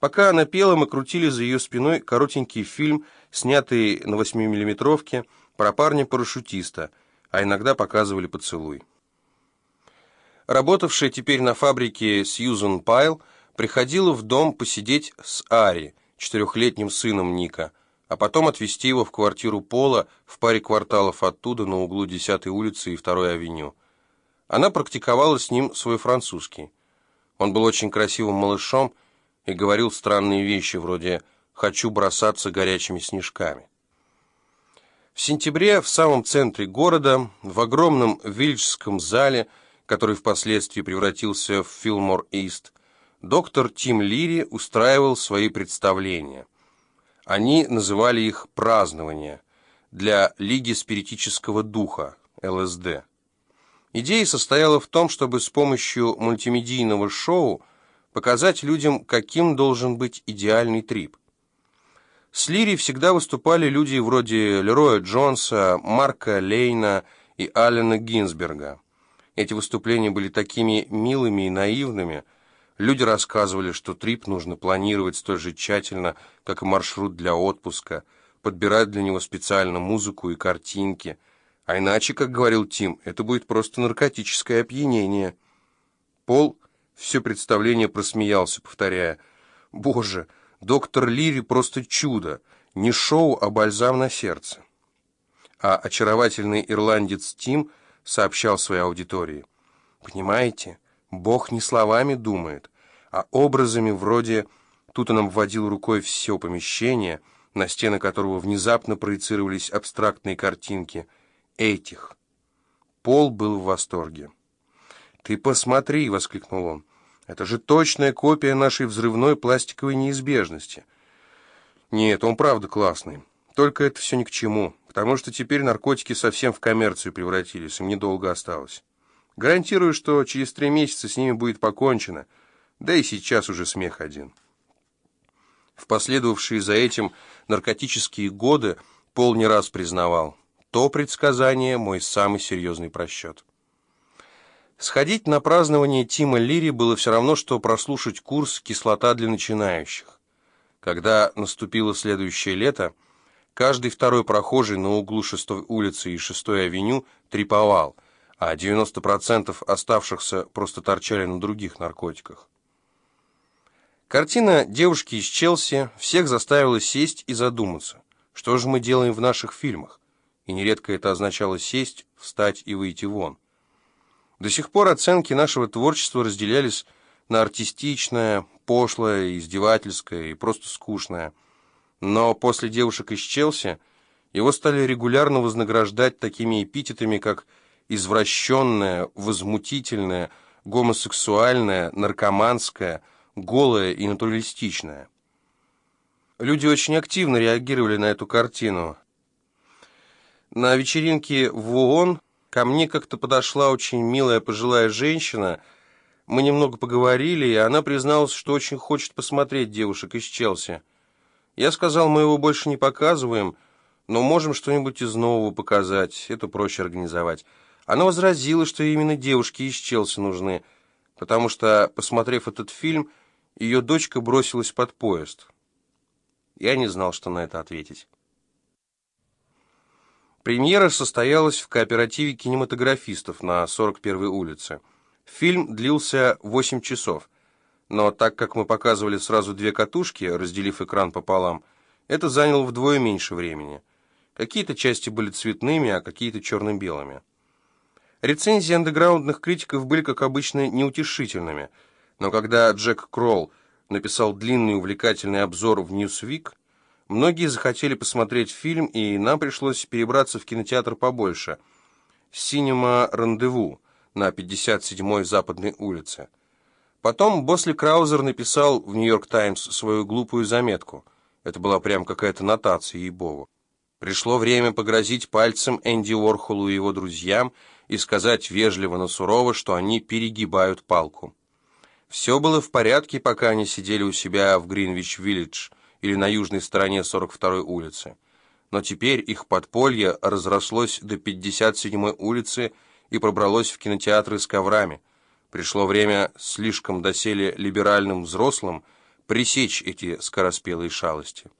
Пока она пела, мы крутили за ее спиной коротенький фильм, снятый на 8-миллиметровке, про парня-парашютиста, а иногда показывали поцелуй. Работавшая теперь на фабрике Сьюзен Пайл приходила в дом посидеть с Ари, четырехлетним сыном Ника, а потом отвезти его в квартиру Пола в паре кварталов оттуда на углу 10-й улицы и 2-й авеню. Она практиковала с ним свой французский. Он был очень красивым малышом и говорил странные вещи вроде «хочу бросаться горячими снежками». В сентябре в самом центре города, в огромном виллиджском зале, который впоследствии превратился в Филмор-Ист, доктор Тим Лири устраивал свои представления. Они называли их «празднования» для Лиги спиритического духа, ЛСД. Идея состояла в том, чтобы с помощью мультимедийного шоу показать людям, каким должен быть идеальный трип. С Лири всегда выступали люди вроде Лероя Джонса, Марка Лейна и Аллена Гинзберга. Эти выступления были такими милыми и наивными. Люди рассказывали, что трип нужно планировать столь же тщательно, как и маршрут для отпуска, подбирать для него специально музыку и картинки. А иначе, как говорил Тим, это будет просто наркотическое опьянение. Пол все представление просмеялся, повторяя, «Боже!» Доктор Лири просто чудо, не шоу, а бальзам на сердце. А очаровательный ирландец Тим сообщал своей аудитории. Понимаете, Бог не словами думает, а образами вроде... Тут он обводил рукой все помещение, на стены которого внезапно проецировались абстрактные картинки. Этих. Пол был в восторге. «Ты посмотри!» — воскликнул он. Это же точная копия нашей взрывной пластиковой неизбежности. Нет, он правда классный. Только это все ни к чему, потому что теперь наркотики совсем в коммерцию превратились, им недолго осталось. Гарантирую, что через три месяца с ними будет покончено, да и сейчас уже смех один. В последовавшие за этим наркотические годы Пол не раз признавал, то предсказание мой самый серьезный просчет. Сходить на празднование Тима Лири было все равно, что прослушать курс «Кислота для начинающих». Когда наступило следующее лето, каждый второй прохожий на углу 6 улицы и 6 авеню треповал, а 90% оставшихся просто торчали на других наркотиках. Картина девушки из Челси всех заставила сесть и задуматься, что же мы делаем в наших фильмах, и нередко это означало сесть, встать и выйти вон. До сих пор оценки нашего творчества разделялись на артистичное, пошлое, издевательское и просто скучное. Но после «Девушек из Челси» его стали регулярно вознаграждать такими эпитетами, как извращенное, возмутительное, гомосексуальное, наркоманское, голое и натуралистичное. Люди очень активно реагировали на эту картину. На вечеринке в ООН Ко мне как-то подошла очень милая пожилая женщина. Мы немного поговорили, и она призналась, что очень хочет посмотреть девушек из Челси. Я сказал, мы его больше не показываем, но можем что-нибудь из нового показать, это проще организовать. Она возразила, что именно девушки из Челси нужны, потому что, посмотрев этот фильм, ее дочка бросилась под поезд. Я не знал, что на это ответить. Премьера состоялась в кооперативе кинематографистов на 41-й улице. Фильм длился 8 часов, но так как мы показывали сразу две катушки, разделив экран пополам, это заняло вдвое меньше времени. Какие-то части были цветными, а какие-то черно-белыми. Рецензии андеграундных критиков были, как обычно, неутешительными, но когда Джек Кролл написал длинный увлекательный обзор в Newsweek, Многие захотели посмотреть фильм, и нам пришлось перебраться в кинотеатр побольше. «Синема Рандеву» на 57-й Западной улице. Потом Босли Краузер написал в «Нью-Йорк Таймс» свою глупую заметку. Это была прям какая-то нотация, ей-богу. Пришло время погрозить пальцем Энди Уорхолу и его друзьям и сказать вежливо, но сурово, что они перегибают палку. Все было в порядке, пока они сидели у себя в Гринвич-Виллидж – или на южной стороне 42-й улицы. Но теперь их подполье разрослось до 57-й улицы и пробралось в кинотеатры с коврами. Пришло время слишком доселе либеральным взрослым пресечь эти скороспелые шалости.